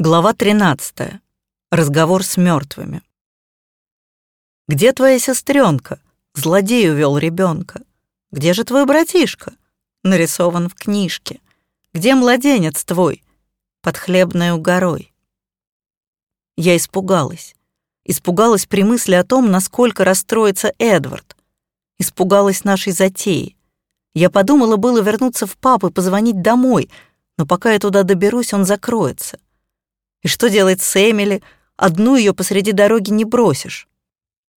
Глава 13. Разговор с мертвыми. «Где твоя сестренка? Злодей увел ребенка. Где же твой братишка? Нарисован в книжке. Где младенец твой? Под хлебной горой». Я испугалась. Испугалась при мысли о том, насколько расстроится Эдвард. Испугалась нашей затеи. Я подумала было вернуться в пап и позвонить домой, но пока я туда доберусь, он закроется. И что делать с Эмили? Одну ее посреди дороги не бросишь.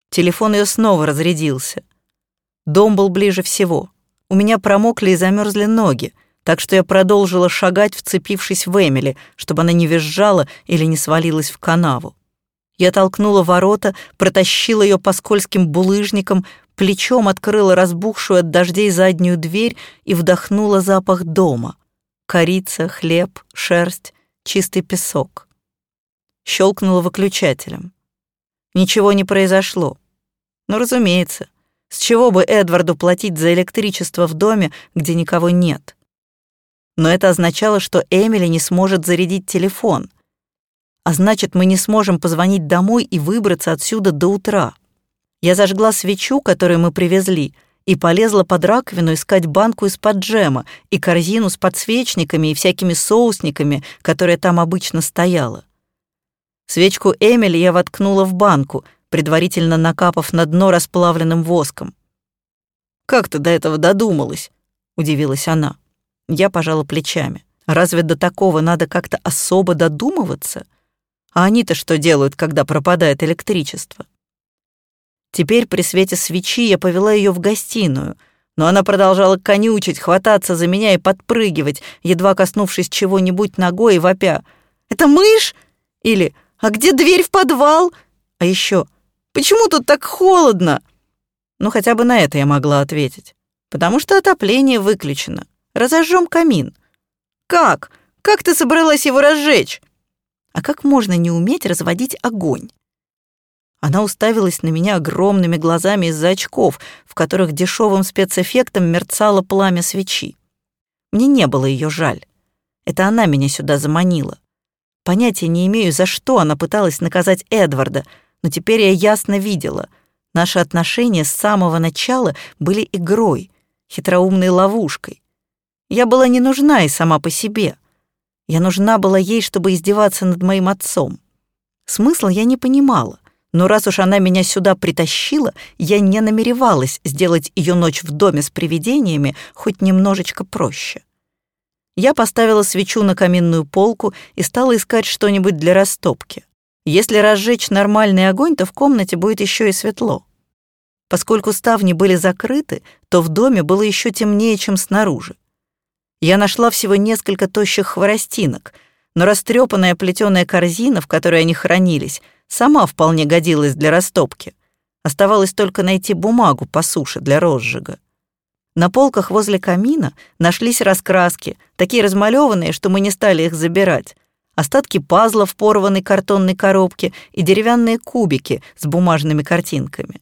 Телефон ее снова разрядился. Дом был ближе всего. У меня промокли и замерзли ноги, так что я продолжила шагать, вцепившись в Эмили, чтобы она не визжала или не свалилась в канаву. Я толкнула ворота, протащила ее по скользким булыжникам, плечом открыла разбухшую от дождей заднюю дверь и вдохнула запах дома. Корица, хлеб, шерсть, чистый песок щелкнула выключателем. Ничего не произошло. Ну, разумеется, с чего бы Эдварду платить за электричество в доме, где никого нет? Но это означало, что Эмили не сможет зарядить телефон. А значит, мы не сможем позвонить домой и выбраться отсюда до утра. Я зажгла свечу, которую мы привезли, и полезла под раковину искать банку из-под джема и корзину с подсвечниками и всякими соусниками, которая там обычно стояла. Свечку Эмили я воткнула в банку, предварительно накапав на дно расплавленным воском. «Как ты до этого додумалась?» — удивилась она. Я пожала плечами. «Разве до такого надо как-то особо додумываться? А они-то что делают, когда пропадает электричество?» Теперь при свете свечи я повела ее в гостиную, но она продолжала конючить, хвататься за меня и подпрыгивать, едва коснувшись чего-нибудь ногой и вопя. «Это мышь?» Или а где дверь в подвал? А еще, почему тут так холодно? Ну, хотя бы на это я могла ответить. Потому что отопление выключено. Разожжем камин. Как? Как ты собралась его разжечь? А как можно не уметь разводить огонь? Она уставилась на меня огромными глазами из-за очков, в которых дешевым спецэффектом мерцало пламя свечи. Мне не было ее жаль. Это она меня сюда заманила. Понятия не имею, за что она пыталась наказать Эдварда, но теперь я ясно видела. Наши отношения с самого начала были игрой, хитроумной ловушкой. Я была не нужна и сама по себе. Я нужна была ей, чтобы издеваться над моим отцом. Смысла я не понимала, но раз уж она меня сюда притащила, я не намеревалась сделать ее ночь в доме с привидениями хоть немножечко проще. Я поставила свечу на каминную полку и стала искать что-нибудь для растопки. Если разжечь нормальный огонь, то в комнате будет еще и светло. Поскольку ставни были закрыты, то в доме было еще темнее, чем снаружи. Я нашла всего несколько тощих хворостинок, но растрепанная плетеная корзина, в которой они хранились, сама вполне годилась для растопки. Оставалось только найти бумагу по суше для розжига. На полках возле камина нашлись раскраски, такие размалеванные, что мы не стали их забирать. Остатки пазла в порванной картонной коробке и деревянные кубики с бумажными картинками.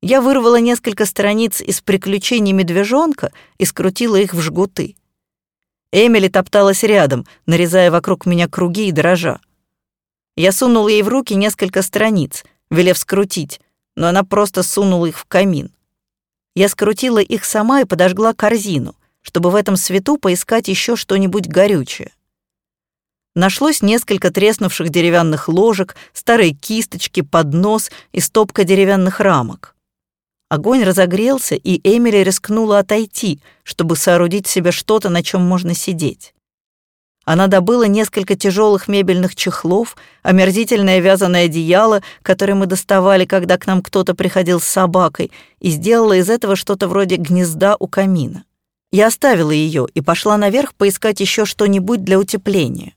Я вырвала несколько страниц из «Приключений медвежонка» и скрутила их в жгуты. Эмили топталась рядом, нарезая вокруг меня круги и дрожа. Я сунул ей в руки несколько страниц, велев скрутить, но она просто сунула их в камин. Я скрутила их сама и подожгла корзину, чтобы в этом свету поискать еще что-нибудь горючее. Нашлось несколько треснувших деревянных ложек, старые кисточки, поднос и стопка деревянных рамок. Огонь разогрелся, и Эмили рискнула отойти, чтобы соорудить себе что-то, на чем можно сидеть. Она добыла несколько тяжелых мебельных чехлов, омерзительное вязаное одеяло, которое мы доставали, когда к нам кто-то приходил с собакой, и сделала из этого что-то вроде гнезда у камина. Я оставила ее и пошла наверх поискать еще что-нибудь для утепления.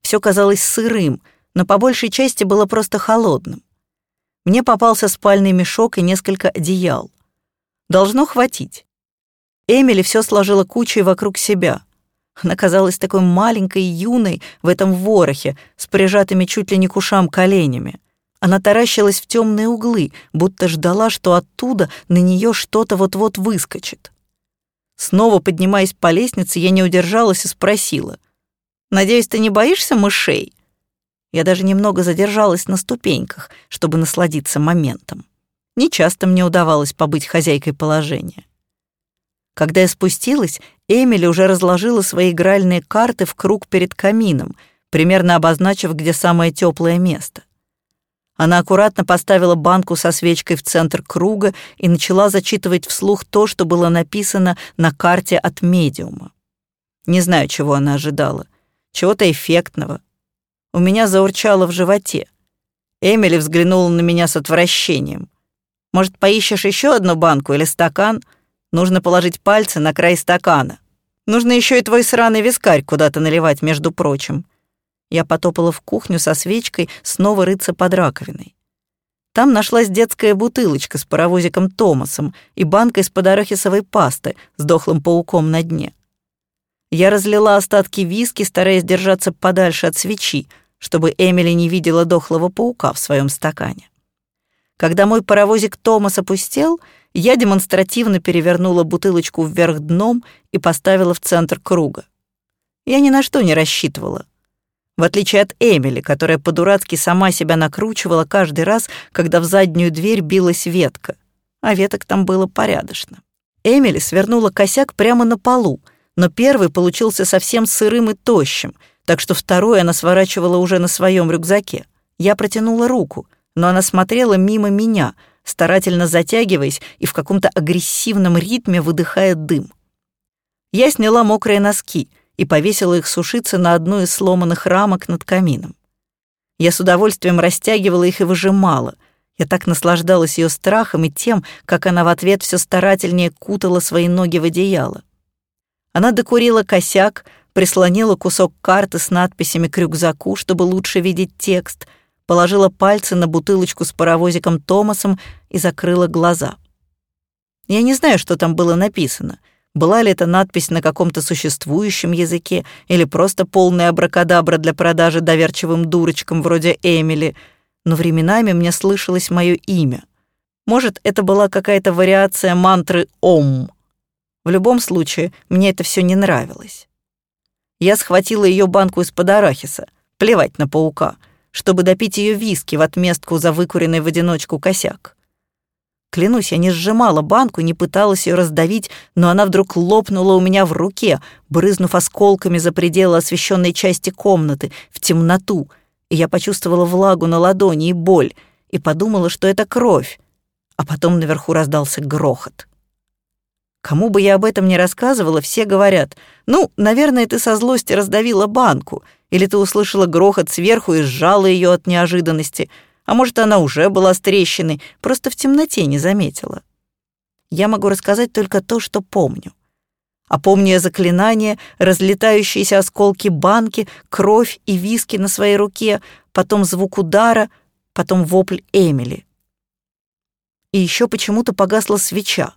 Все казалось сырым, но по большей части было просто холодным. Мне попался спальный мешок и несколько одеял. Должно хватить. Эмили все сложила кучей вокруг себя — она казалась такой маленькой юной в этом ворохе, с прижатыми чуть ли не к ушам коленями. Она таращилась в темные углы, будто ждала, что оттуда на нее что-то вот-вот выскочит. Снова поднимаясь по лестнице, я не удержалась и спросила. «Надеюсь, ты не боишься мышей?» Я даже немного задержалась на ступеньках, чтобы насладиться моментом. Не часто мне удавалось побыть хозяйкой положения. Когда я спустилась, Эмили уже разложила свои игральные карты в круг перед камином, примерно обозначив, где самое теплое место. Она аккуратно поставила банку со свечкой в центр круга и начала зачитывать вслух то, что было написано на карте от медиума. Не знаю, чего она ожидала. Чего-то эффектного. У меня заурчало в животе. Эмили взглянула на меня с отвращением. «Может, поищешь еще одну банку или стакан? Нужно положить пальцы на край стакана. Нужно еще и твой сраный вискарь куда-то наливать, между прочим». Я потопала в кухню со свечкой, снова рыться под раковиной. Там нашлась детская бутылочка с паровозиком Томасом и банкой из-под арахисовой пасты с дохлым пауком на дне. Я разлила остатки виски, стараясь держаться подальше от свечи, чтобы Эмили не видела дохлого паука в своем стакане. Когда мой паровозик Томас опустел, я демонстративно перевернула бутылочку вверх дном и поставила в центр круга. Я ни на что не рассчитывала — в отличие от Эмили, которая по-дурацки сама себя накручивала каждый раз, когда в заднюю дверь билась ветка. А веток там было порядочно. Эмили свернула косяк прямо на полу, но первый получился совсем сырым и тощим, так что второй она сворачивала уже на своем рюкзаке. Я протянула руку, но она смотрела мимо меня, старательно затягиваясь и в каком-то агрессивном ритме выдыхая дым. Я сняла мокрые носки — и повесила их сушиться на одну из сломанных рамок над камином. Я с удовольствием растягивала их и выжимала. Я так наслаждалась ее страхом и тем, как она в ответ все старательнее кутала свои ноги в одеяло. Она докурила косяк, прислонила кусок карты с надписями к рюкзаку, чтобы лучше видеть текст, положила пальцы на бутылочку с паровозиком Томасом и закрыла глаза. Я не знаю, что там было написано — была ли это надпись на каком-то существующем языке или просто полная абракадабра для продажи доверчивым дурочкам вроде Эмили, но временами мне слышалось мое имя. Может, это была какая-то вариация мантры «Ом». В любом случае, мне это все не нравилось. Я схватила ее банку из-под арахиса, плевать на паука, чтобы допить ее виски в отместку за выкуренный в одиночку косяк. Клянусь, я не сжимала банку, не пыталась ее раздавить, но она вдруг лопнула у меня в руке, брызнув осколками за пределы освещенной части комнаты, в темноту. И я почувствовала влагу на ладони и боль, и подумала, что это кровь. А потом наверху раздался грохот. Кому бы я об этом не рассказывала, все говорят, «Ну, наверное, ты со злости раздавила банку, или ты услышала грохот сверху и сжала ее от неожиданности», а может, она уже была с трещиной, просто в темноте не заметила. Я могу рассказать только то, что помню. А помню я заклинание, разлетающиеся осколки банки, кровь и виски на своей руке, потом звук удара, потом вопль Эмили. И еще почему-то погасла свеча.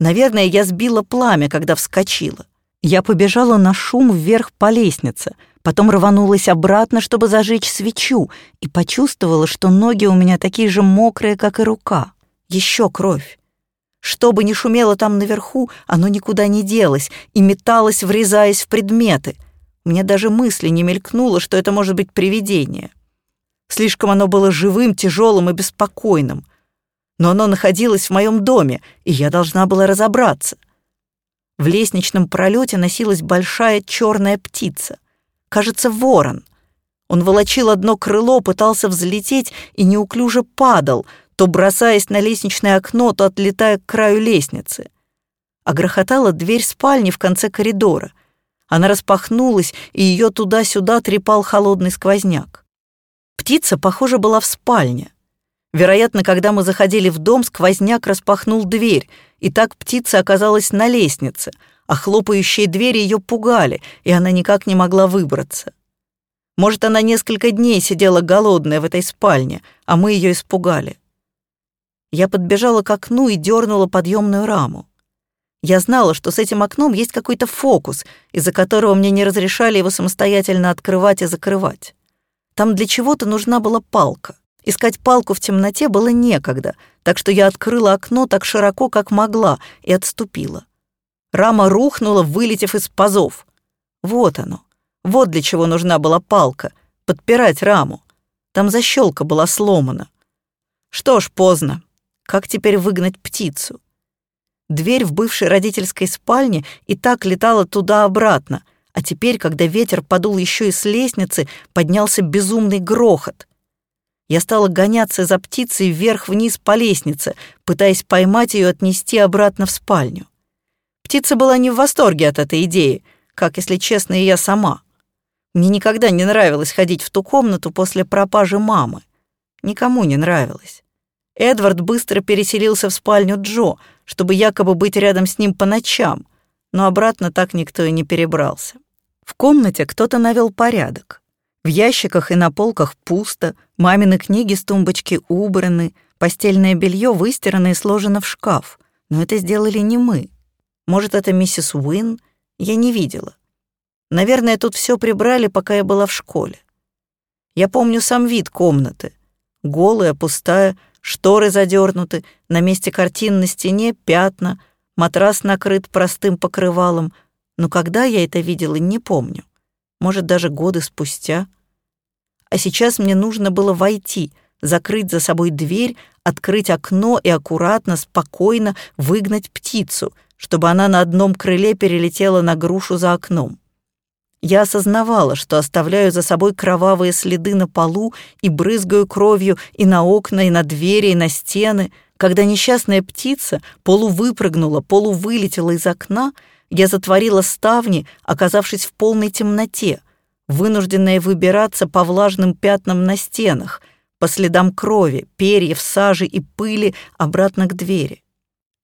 Наверное, я сбила пламя, когда вскочила. Я побежала на шум вверх по лестнице — Потом рванулась обратно, чтобы зажечь свечу, и почувствовала, что ноги у меня такие же мокрые, как и рука. Еще кровь. Что бы ни шумело там наверху, оно никуда не делось и металось, врезаясь в предметы. Мне даже мысли не мелькнуло, что это может быть привидение. Слишком оно было живым, тяжелым и беспокойным. Но оно находилось в моем доме, и я должна была разобраться. В лестничном пролете носилась большая черная птица — Кажется, ворон. Он волочил одно крыло, пытался взлететь и неуклюже падал, то бросаясь на лестничное окно, то отлетая к краю лестницы. А грохотала дверь спальни в конце коридора. Она распахнулась, и ее туда-сюда трепал холодный сквозняк. Птица, похоже, была в спальне. Вероятно, когда мы заходили в дом, сквозняк распахнул дверь, и так птица оказалась на лестнице — а хлопающие двери ее пугали, и она никак не могла выбраться. Может, она несколько дней сидела голодная в этой спальне, а мы ее испугали. Я подбежала к окну и дернула подъемную раму. Я знала, что с этим окном есть какой-то фокус, из-за которого мне не разрешали его самостоятельно открывать и закрывать. Там для чего-то нужна была палка. Искать палку в темноте было некогда, так что я открыла окно так широко, как могла, и отступила. Рама рухнула, вылетев из пазов. Вот оно. Вот для чего нужна была палка. подпирать раму. Там защелка была сломана. Что ж, поздно. Как теперь выгнать птицу? Дверь в бывшей родительской спальне и так летала туда-обратно, а теперь, когда ветер подул еще и с лестницы, поднялся безумный грохот. Я стала гоняться за птицей вверх-вниз по лестнице, пытаясь поймать ее и отнести обратно в спальню. Птица была не в восторге от этой идеи, как, если честно, и я сама. Мне никогда не нравилось ходить в ту комнату после пропажи мамы. Никому не нравилось. Эдвард быстро переселился в спальню Джо, чтобы якобы быть рядом с ним по ночам, но обратно так никто и не перебрался. В комнате кто-то навел порядок. В ящиках и на полках пусто, мамины книги с тумбочки убраны, постельное белье выстирано и сложено в шкаф. Но это сделали не мы. Может, это миссис Уин? Я не видела. Наверное, тут все прибрали, пока я была в школе. Я помню сам вид комнаты. Голая, пустая, шторы задернуты, на месте картин на стене пятна, матрас накрыт простым покрывалом. Но когда я это видела, не помню может, даже годы спустя. А сейчас мне нужно было войти, закрыть за собой дверь, открыть окно и аккуратно, спокойно выгнать птицу, чтобы она на одном крыле перелетела на грушу за окном. Я осознавала, что оставляю за собой кровавые следы на полу и брызгаю кровью и на окна, и на двери, и на стены. Когда несчастная птица полувыпрыгнула, полувылетела из окна — я затворила ставни, оказавшись в полной темноте, вынужденная выбираться по влажным пятнам на стенах, по следам крови, перьев, сажи и пыли обратно к двери.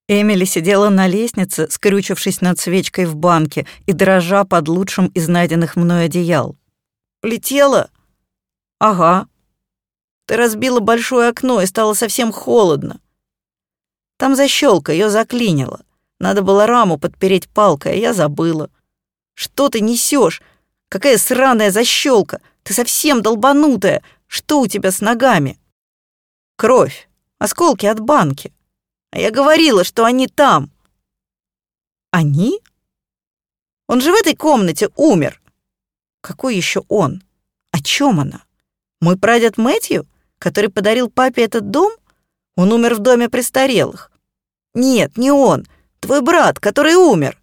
Эмили сидела на лестнице, скрючившись над свечкой в банке и дрожа под лучшим из найденных мной одеял. «Летела?» «Ага. Ты разбила большое окно, и стало совсем холодно. Там защелка, ее заклинило. Надо было раму подпереть палкой, а я забыла. Что ты несешь? Какая сраная защелка! Ты совсем долбанутая! Что у тебя с ногами? Кровь. Осколки от банки. А я говорила, что они там. Они? Он же в этой комнате умер. Какой еще он? О чем она? Мой прадед Мэтью, который подарил папе этот дом? Он умер в доме престарелых. Нет, не он. Твой брат, который умер!»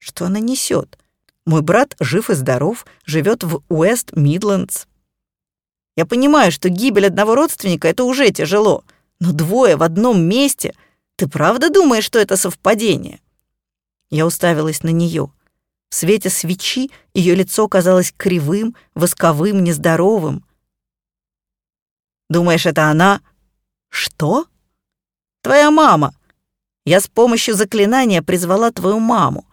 Что она несет? Мой брат жив и здоров, живет в Уэст-Мидлендс. Я понимаю, что гибель одного родственника — это уже тяжело, но двое в одном месте... Ты правда думаешь, что это совпадение?» Я уставилась на нее. В свете свечи ее лицо казалось кривым, восковым, нездоровым. «Думаешь, это она?» «Что?» «Твоя мама. Я с помощью заклинания призвала твою маму.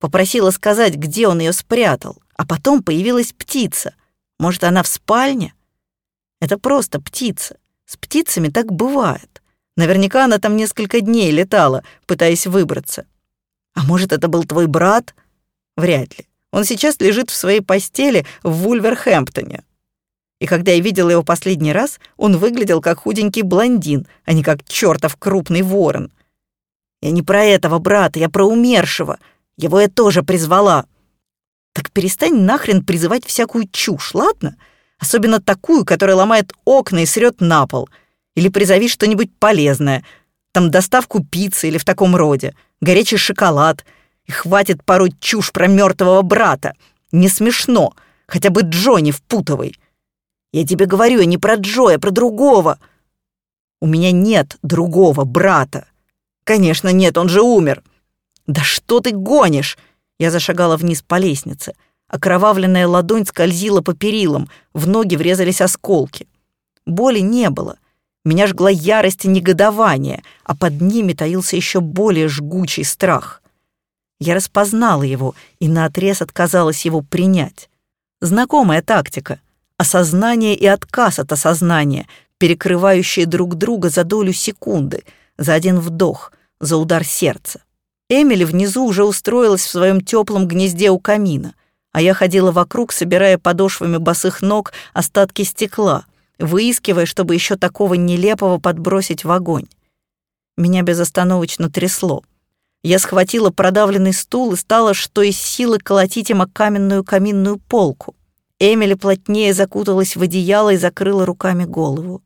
Попросила сказать, где он ее спрятал. А потом появилась птица. Может, она в спальне? Это просто птица. С птицами так бывает. Наверняка она там несколько дней летала, пытаясь выбраться. А может, это был твой брат? Вряд ли. Он сейчас лежит в своей постели в Вульверхэмптоне. И когда я видела его последний раз, он выглядел как худенький блондин, а не как чертов крупный ворон — я не про этого брата, я про умершего. Его я тоже призвала. Так перестань нахрен призывать всякую чушь, ладно? Особенно такую, которая ломает окна и срет на пол. Или призови что-нибудь полезное. Там доставку пиццы или в таком роде. Горячий шоколад. И хватит порой чушь про мертвого брата. Не смешно. Хотя бы Джо не впутывай. Я тебе говорю, я не про Джо, а про другого. У меня нет другого брата. «Конечно нет, он же умер!» «Да что ты гонишь?» Я зашагала вниз по лестнице. Окровавленная ладонь скользила по перилам, в ноги врезались осколки. Боли не было. Меня жгла ярость и негодование, а под ними таился еще более жгучий страх. Я распознала его и наотрез отказалась его принять. Знакомая тактика. Осознание и отказ от осознания, перекрывающие друг друга за долю секунды — за один вдох, за удар сердца. Эмили внизу уже устроилась в своем теплом гнезде у камина, а я ходила вокруг, собирая подошвами босых ног остатки стекла, выискивая, чтобы еще такого нелепого подбросить в огонь. Меня безостановочно трясло. Я схватила продавленный стул и стала, что из силы, колотить им о каменную каминную полку. Эмили плотнее закуталась в одеяло и закрыла руками голову.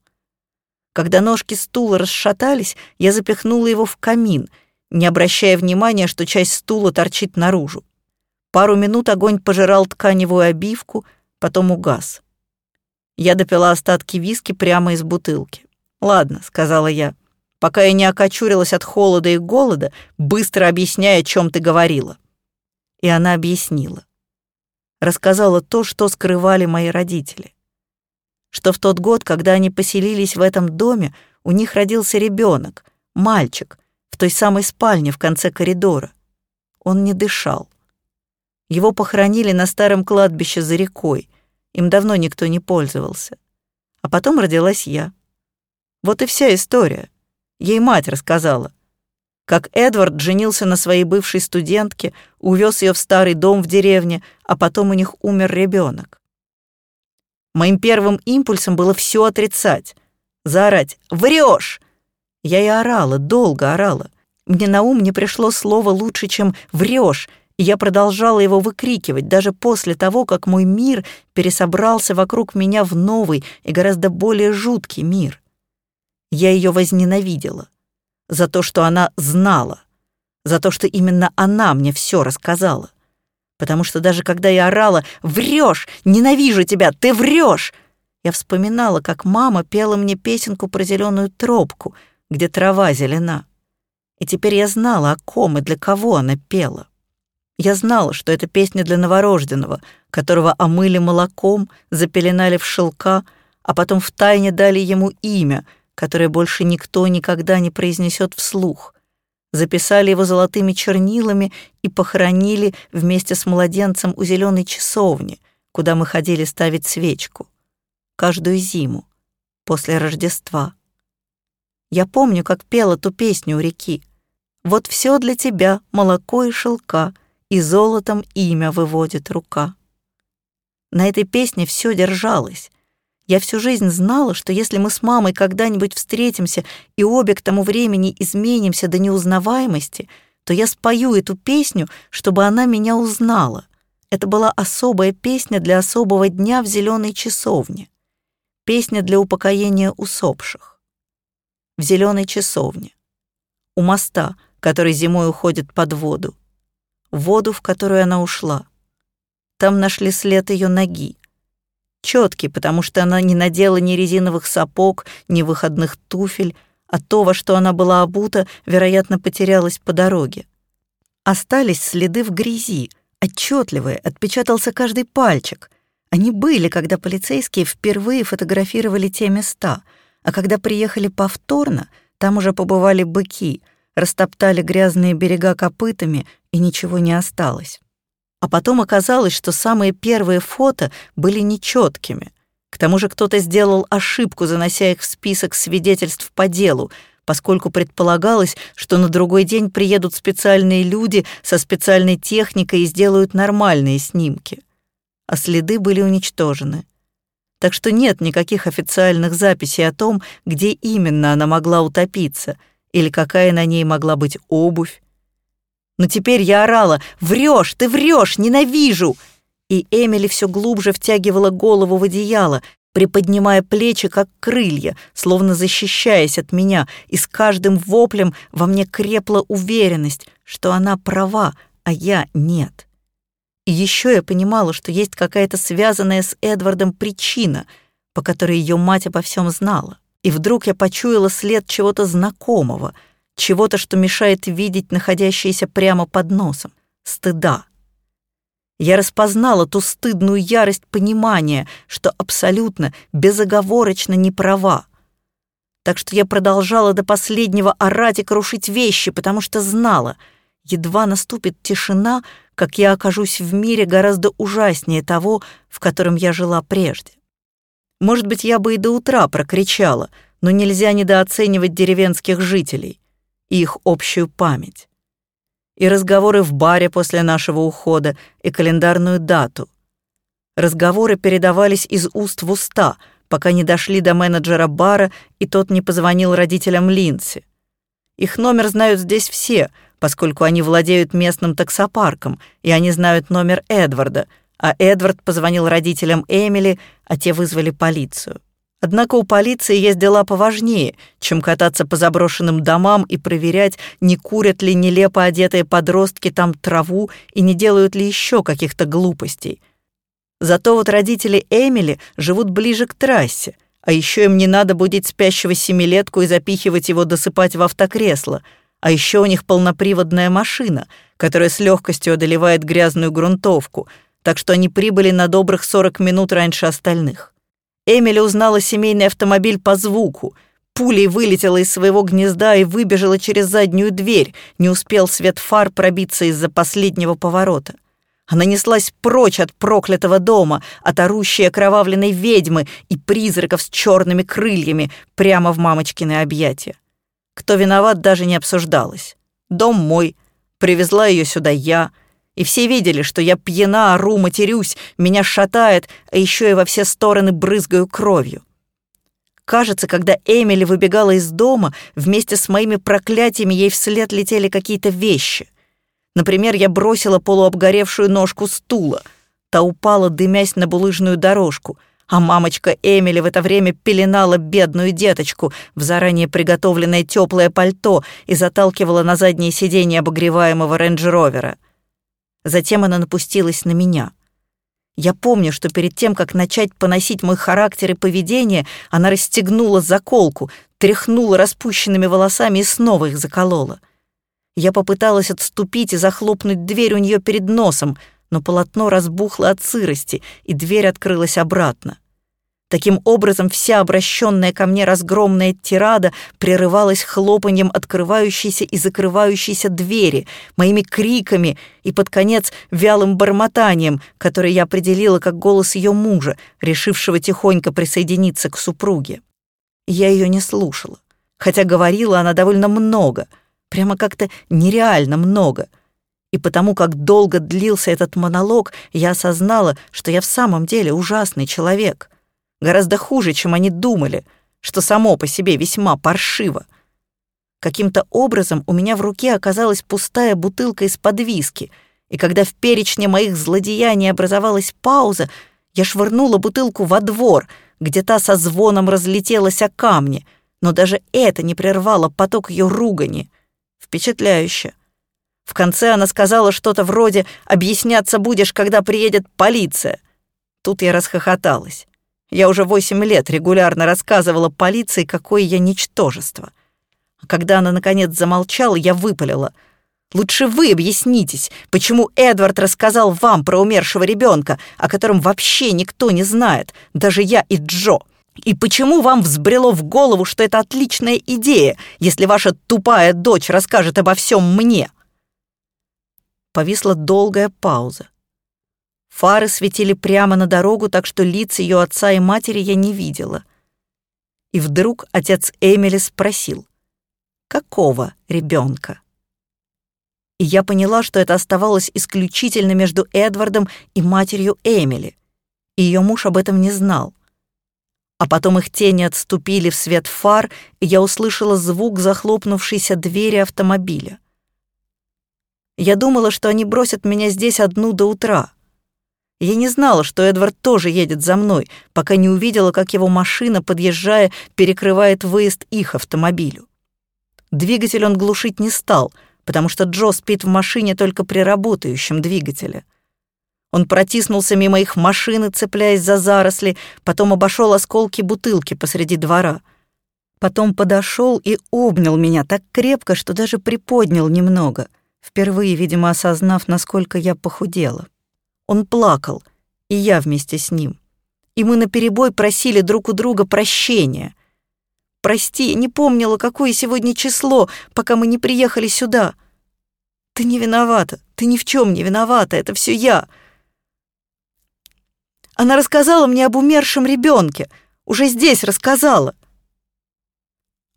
Когда ножки стула расшатались, я запихнула его в камин, не обращая внимания, что часть стула торчит наружу. Пару минут огонь пожирал тканевую обивку, потом угас. Я допила остатки виски прямо из бутылки. «Ладно», — сказала я, — «пока я не окочурилась от холода и голода, быстро объясняя, о чем ты говорила». И она объяснила. Рассказала то, что скрывали мои родители. Что в тот год, когда они поселились в этом доме, у них родился ребенок, мальчик, в той самой спальне в конце коридора. Он не дышал. Его похоронили на старом кладбище за рекой. Им давно никто не пользовался. А потом родилась я. Вот и вся история. Ей мать рассказала. Как Эдвард женился на своей бывшей студентке, увез ее в старый дом в деревне, а потом у них умер ребенок. Моим первым импульсом было все отрицать. Заорать «Врешь!» Я и орала, долго орала. Мне на ум не пришло слово лучше, чем «врешь», и я продолжала его выкрикивать даже после того, как мой мир пересобрался вокруг меня в новый и гораздо более жуткий мир. Я ее возненавидела. За то, что она знала. За то, что именно она мне все рассказала. Потому что даже когда я орала «Врешь! Ненавижу тебя! Ты врешь!» Я вспоминала, как мама пела мне песенку про зеленую тропку, где трава зелена. И теперь я знала, о ком и для кого она пела. Я знала, что это песня для новорожденного, которого омыли молоком, запеленали в шелка, а потом втайне дали ему имя, которое больше никто никогда не произнесет вслух. Записали его золотыми чернилами и похоронили вместе с младенцем у зеленой часовни, куда мы ходили ставить свечку. Каждую зиму, после Рождества. Я помню, как пела ту песню у реки. «Вот все для тебя, молоко и шелка», и золотом имя выводит рука. На этой песне все держалось. Я всю жизнь знала, что если мы с мамой когда-нибудь встретимся и обе к тому времени изменимся до неузнаваемости, то я спою эту песню, чтобы она меня узнала. Это была особая песня для особого дня в зеленой часовне. Песня для упокоения усопших. В зеленой часовне. У моста, который зимой уходит под воду воду, в которую она ушла. Там нашли след ее ноги. Четкий, потому что она не надела ни резиновых сапог, ни выходных туфель, а то, во что она была обута, вероятно, потерялось по дороге. Остались следы в грязи, отчетливые, отпечатался каждый пальчик. Они были, когда полицейские впервые фотографировали те места, а когда приехали повторно, там уже побывали быки — растоптали грязные берега копытами, и ничего не осталось. А потом оказалось, что самые первые фото были нечеткими. К тому же кто-то сделал ошибку, занося их в список свидетельств по делу, поскольку предполагалось, что на другой день приедут специальные люди со специальной техникой и сделают нормальные снимки. А следы были уничтожены. Так что нет никаких официальных записей о том, где именно она могла утопиться — или какая на ней могла быть обувь. Но теперь я орала «Врешь! Ты врешь! Ненавижу!» И Эмили все глубже втягивала голову в одеяло, приподнимая плечи, как крылья, словно защищаясь от меня, и с каждым воплем во мне крепла уверенность, что она права, а я нет. И еще я понимала, что есть какая-то связанная с Эдвардом причина, по которой ее мать обо всем знала и вдруг я почуяла след чего-то знакомого, чего-то, что мешает видеть находящееся прямо под носом, стыда. Я распознала ту стыдную ярость понимания, что абсолютно, безоговорочно не права. Так что я продолжала до последнего орать и крушить вещи, потому что знала, едва наступит тишина, как я окажусь в мире гораздо ужаснее того, в котором я жила прежде. Может быть, я бы и до утра прокричала, но нельзя недооценивать деревенских жителей их общую память. И разговоры в баре после нашего ухода, и календарную дату. Разговоры передавались из уст в уста, пока не дошли до менеджера бара, и тот не позвонил родителям Линси. Их номер знают здесь все, поскольку они владеют местным таксопарком, и они знают номер Эдварда, а Эдвард позвонил родителям Эмили, а те вызвали полицию. Однако у полиции есть дела поважнее, чем кататься по заброшенным домам и проверять, не курят ли нелепо одетые подростки там траву и не делают ли еще каких-то глупостей. Зато вот родители Эмили живут ближе к трассе, а еще им не надо будить спящего семилетку и запихивать его досыпать в автокресло, а еще у них полноприводная машина, которая с легкостью одолевает грязную грунтовку, так что они прибыли на добрых 40 минут раньше остальных. Эмили узнала семейный автомобиль по звуку. Пулей вылетела из своего гнезда и выбежала через заднюю дверь. Не успел свет фар пробиться из-за последнего поворота. Она неслась прочь от проклятого дома, от орущей окровавленной ведьмы и призраков с черными крыльями прямо в мамочкины объятия. Кто виноват, даже не обсуждалось. Дом мой, привезла ее сюда я — и все видели, что я пьяна, ору, матерюсь, меня шатает, а еще и во все стороны брызгаю кровью. Кажется, когда Эмили выбегала из дома, вместе с моими проклятиями ей вслед летели какие-то вещи. Например, я бросила полуобгоревшую ножку стула. Та упала, дымясь на булыжную дорожку, а мамочка Эмили в это время пеленала бедную деточку в заранее приготовленное теплое пальто и заталкивала на заднее сиденье обогреваемого рейндж-ровера. Затем она напустилась на меня. Я помню, что перед тем, как начать поносить мой характер и поведение, она расстегнула заколку, тряхнула распущенными волосами и снова их заколола. Я попыталась отступить и захлопнуть дверь у нее перед носом, но полотно разбухло от сырости, и дверь открылась обратно. Таким образом, вся обращенная ко мне разгромная тирада прерывалась хлопаньем открывающейся и закрывающейся двери, моими криками и, под конец, вялым бормотанием, которое я определила как голос ее мужа, решившего тихонько присоединиться к супруге. Я ее не слушала, хотя говорила она довольно много, прямо как-то нереально много. И потому как долго длился этот монолог, я осознала, что я в самом деле ужасный человек — гораздо хуже, чем они думали, что само по себе весьма паршиво. Каким-то образом у меня в руке оказалась пустая бутылка из-под виски, и когда в перечне моих злодеяний образовалась пауза, я швырнула бутылку во двор, где та со звоном разлетелась о камни, но даже это не прервало поток ее ругани. Впечатляюще. В конце она сказала что-то вроде «объясняться будешь, когда приедет полиция». Тут я расхохоталась. Я уже восемь лет регулярно рассказывала полиции, какое я ничтожество. А когда она, наконец, замолчала, я выпалила. «Лучше вы объяснитесь, почему Эдвард рассказал вам про умершего ребенка, о котором вообще никто не знает, даже я и Джо. И почему вам взбрело в голову, что это отличная идея, если ваша тупая дочь расскажет обо всем мне?» Повисла долгая пауза. Фары светили прямо на дорогу, так что лиц ее отца и матери я не видела. И вдруг отец Эмили спросил, «Какого ребенка?» И я поняла, что это оставалось исключительно между Эдвардом и матерью Эмили, и ее муж об этом не знал. А потом их тени отступили в свет фар, и я услышала звук захлопнувшейся двери автомобиля. Я думала, что они бросят меня здесь одну до утра — я не знала, что Эдвард тоже едет за мной, пока не увидела, как его машина, подъезжая, перекрывает выезд их автомобилю. Двигатель он глушить не стал, потому что Джо спит в машине только при работающем двигателе. Он протиснулся мимо их машины, цепляясь за заросли, потом обошел осколки бутылки посреди двора. Потом подошел и обнял меня так крепко, что даже приподнял немного, впервые, видимо, осознав, насколько я похудела. Он плакал, и я вместе с ним. И мы наперебой просили друг у друга прощения. «Прости, не помнила, какое сегодня число, пока мы не приехали сюда». «Ты не виновата, ты ни в чем не виновата, это все я». Она рассказала мне об умершем ребенке, уже здесь рассказала.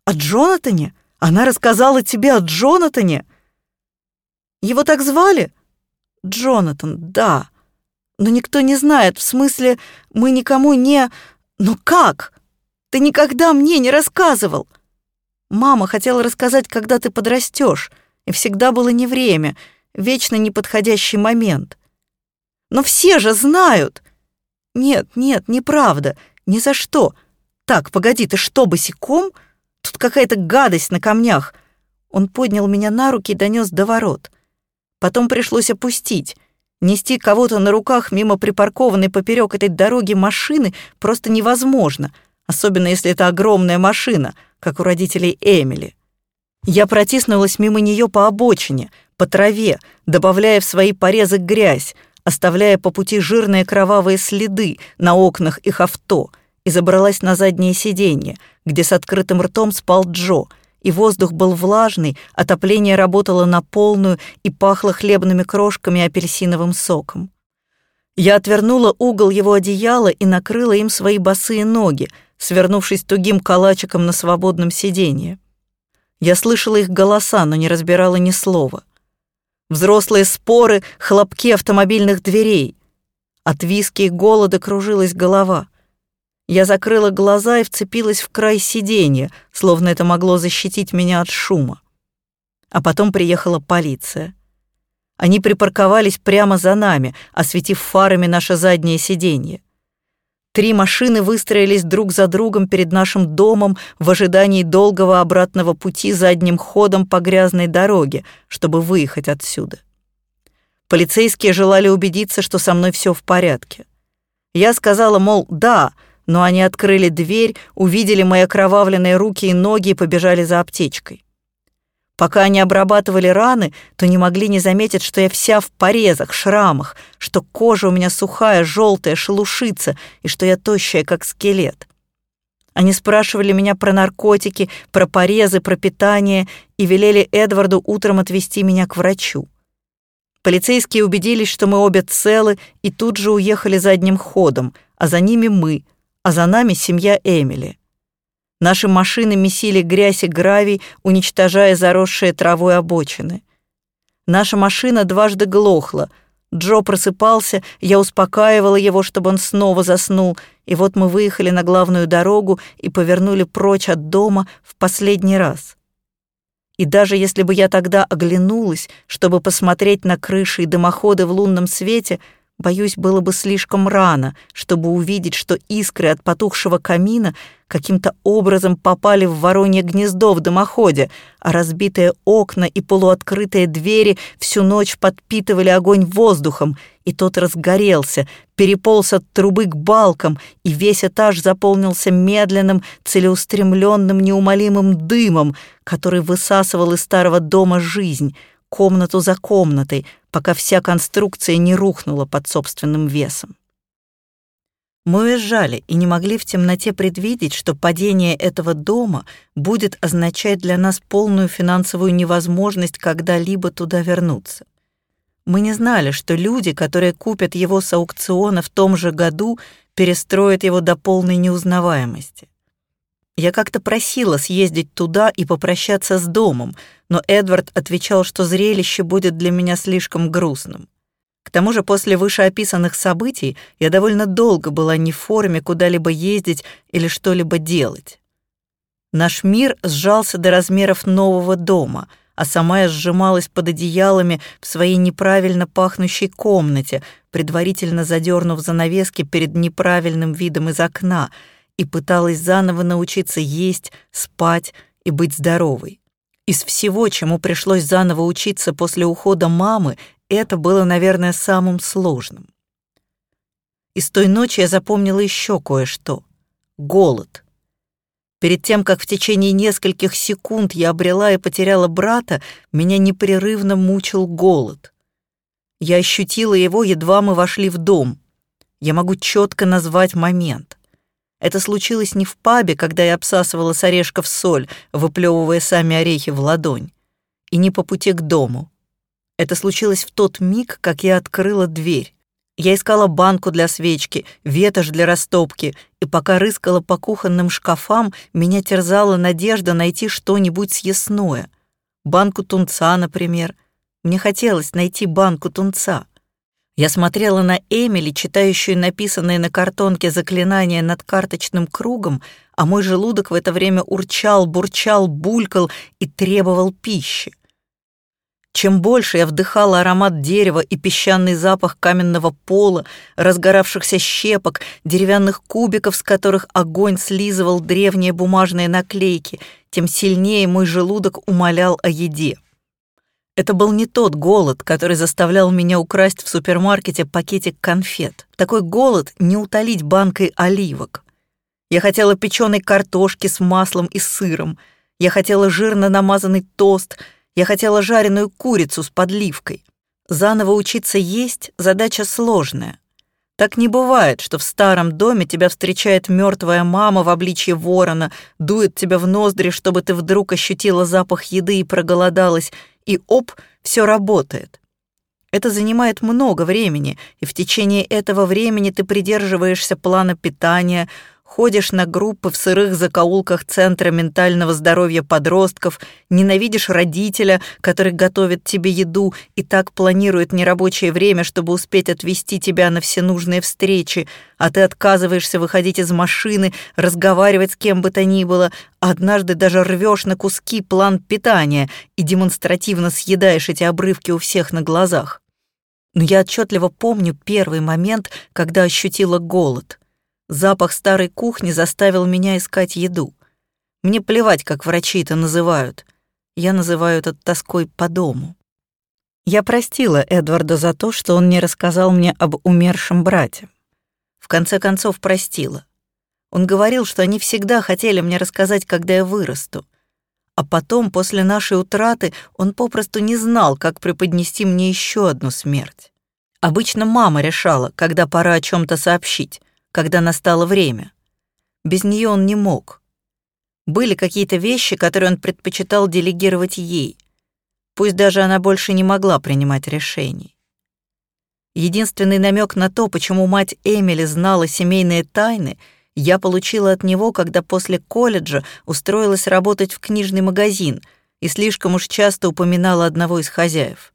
О Джонатане? Она рассказала тебе о Джонатане? Его так звали? Джонатан, да. Но никто не знает, в смысле, мы никому не... Но как? Ты никогда мне не рассказывал. Мама хотела рассказать, когда ты подрастешь, и всегда было не время, вечно неподходящий момент. Но все же знают!» «Нет, нет, неправда, ни за что. Так, погоди, ты что, босиком? Тут какая-то гадость на камнях». Он поднял меня на руки и донес до ворот. Потом пришлось опустить. Нести кого-то на руках мимо припаркованной поперек этой дороги машины просто невозможно, особенно если это огромная машина, как у родителей Эмили. Я протиснулась мимо нее по обочине, по траве, добавляя в свои порезы грязь, оставляя по пути жирные кровавые следы на окнах их авто, и забралась на заднее сиденье, где с открытым ртом спал Джо, и воздух был влажный, отопление работало на полную и пахло хлебными крошками и апельсиновым соком. Я отвернула угол его одеяла и накрыла им свои босые ноги, свернувшись тугим калачиком на свободном сиденье. Я слышала их голоса, но не разбирала ни слова. Взрослые споры, хлопки автомобильных дверей. От виски и голода кружилась голова. Я закрыла глаза и вцепилась в край сиденья, словно это могло защитить меня от шума. А потом приехала полиция. Они припарковались прямо за нами, осветив фарами наше заднее сиденье. Три машины выстроились друг за другом перед нашим домом в ожидании долгого обратного пути задним ходом по грязной дороге, чтобы выехать отсюда. Полицейские желали убедиться, что со мной все в порядке. Я сказала, мол, да, но они открыли дверь, увидели мои окровавленные руки и ноги и побежали за аптечкой. Пока они обрабатывали раны, то не могли не заметить, что я вся в порезах, шрамах, что кожа у меня сухая, желтая, шелушится, и что я тощая, как скелет. Они спрашивали меня про наркотики, про порезы, про питание и велели Эдварду утром отвезти меня к врачу. Полицейские убедились, что мы обе целы, и тут же уехали задним ходом, а за ними мы, а за нами семья Эмили. Наши машины месили грязь и гравий, уничтожая заросшие травой обочины. Наша машина дважды глохла. Джо просыпался, я успокаивала его, чтобы он снова заснул, и вот мы выехали на главную дорогу и повернули прочь от дома в последний раз. И даже если бы я тогда оглянулась, чтобы посмотреть на крыши и дымоходы в лунном свете — Боюсь, было бы слишком рано, чтобы увидеть, что искры от потухшего камина каким-то образом попали в воронье гнездо в дымоходе, а разбитые окна и полуоткрытые двери всю ночь подпитывали огонь воздухом, и тот разгорелся, переполз от трубы к балкам, и весь этаж заполнился медленным, целеустремленным, неумолимым дымом, который высасывал из старого дома жизнь, комнату за комнатой, пока вся конструкция не рухнула под собственным весом. Мы уезжали и не могли в темноте предвидеть, что падение этого дома будет означать для нас полную финансовую невозможность когда-либо туда вернуться. Мы не знали, что люди, которые купят его с аукциона в том же году, перестроят его до полной неузнаваемости. Я как-то просила съездить туда и попрощаться с домом, но Эдвард отвечал, что зрелище будет для меня слишком грустным. К тому же после вышеописанных событий я довольно долго была не в форме куда-либо ездить или что-либо делать. Наш мир сжался до размеров нового дома, а сама я сжималась под одеялами в своей неправильно пахнущей комнате, предварительно задернув занавески перед неправильным видом из окна — и пыталась заново научиться есть, спать и быть здоровой. Из всего, чему пришлось заново учиться после ухода мамы, это было, наверное, самым сложным. Из той ночи я запомнила еще кое-что. Голод. Перед тем, как в течение нескольких секунд я обрела и потеряла брата, меня непрерывно мучил голод. Я ощутила его, едва мы вошли в дом. Я могу четко назвать момент. Это случилось не в пабе, когда я обсасывала с орешков соль, выплевывая сами орехи в ладонь, и не по пути к дому. Это случилось в тот миг, как я открыла дверь. Я искала банку для свечки, ветошь для растопки, и пока рыскала по кухонным шкафам, меня терзала надежда найти что-нибудь съестное. Банку тунца, например. Мне хотелось найти банку тунца. Я смотрела на Эмили, читающую написанные на картонке заклинания над карточным кругом, а мой желудок в это время урчал, бурчал, булькал и требовал пищи. Чем больше я вдыхала аромат дерева и песчаный запах каменного пола, разгоравшихся щепок, деревянных кубиков, с которых огонь слизывал древние бумажные наклейки, тем сильнее мой желудок умолял о еде. Это был не тот голод, который заставлял меня украсть в супермаркете пакетик конфет. Такой голод не утолить банкой оливок. Я хотела печеной картошки с маслом и сыром. Я хотела жирно намазанный тост. Я хотела жареную курицу с подливкой. Заново учиться есть — задача сложная. Так не бывает, что в старом доме тебя встречает мертвая мама в обличье ворона, дует тебя в ноздри, чтобы ты вдруг ощутила запах еды и проголодалась, и оп, все работает. Это занимает много времени, и в течение этого времени ты придерживаешься плана питания, ходишь на группы в сырых закоулках Центра ментального здоровья подростков, ненавидишь родителя, который готовит тебе еду и так планирует нерабочее время, чтобы успеть отвезти тебя на все нужные встречи, а ты отказываешься выходить из машины, разговаривать с кем бы то ни было, однажды даже рвешь на куски план питания и демонстративно съедаешь эти обрывки у всех на глазах. Но я отчетливо помню первый момент, когда ощутила голод — Запах старой кухни заставил меня искать еду. Мне плевать, как врачи это называют. Я называю это тоской по дому. Я простила Эдварда за то, что он не рассказал мне об умершем брате. В конце концов, простила. Он говорил, что они всегда хотели мне рассказать, когда я вырасту. А потом, после нашей утраты, он попросту не знал, как преподнести мне еще одну смерть. Обычно мама решала, когда пора о чем то сообщить, когда настало время. Без нее он не мог. Были какие-то вещи, которые он предпочитал делегировать ей, пусть даже она больше не могла принимать решений. Единственный намек на то, почему мать Эмили знала семейные тайны, я получила от него, когда после колледжа устроилась работать в книжный магазин и слишком уж часто упоминала одного из хозяев.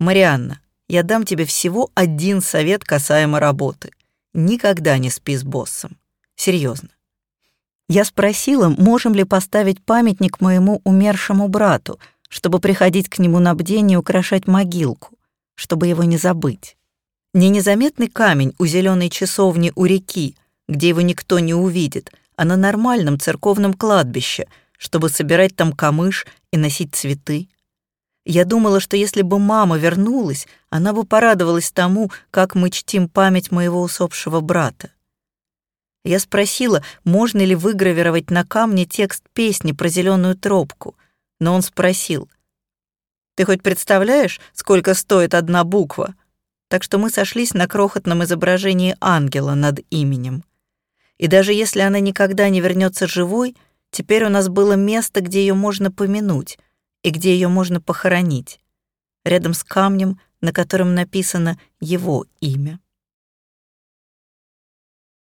«Марианна, я дам тебе всего один совет касаемо работы — Никогда не спи с боссом. Серьезно. Я спросила, можем ли поставить памятник моему умершему брату, чтобы приходить к нему на бдение и украшать могилку, чтобы его не забыть. Не незаметный камень у зеленой часовни у реки, где его никто не увидит, а на нормальном церковном кладбище, чтобы собирать там камыш и носить цветы. Я думала, что если бы мама вернулась, она бы порадовалась тому, как мы чтим память моего усопшего брата. Я спросила, можно ли выгравировать на камне текст песни про зеленую тропку, но он спросил, «Ты хоть представляешь, сколько стоит одна буква?» Так что мы сошлись на крохотном изображении ангела над именем. И даже если она никогда не вернется живой, теперь у нас было место, где ее можно помянуть — и где ее можно похоронить, рядом с камнем, на котором написано его имя.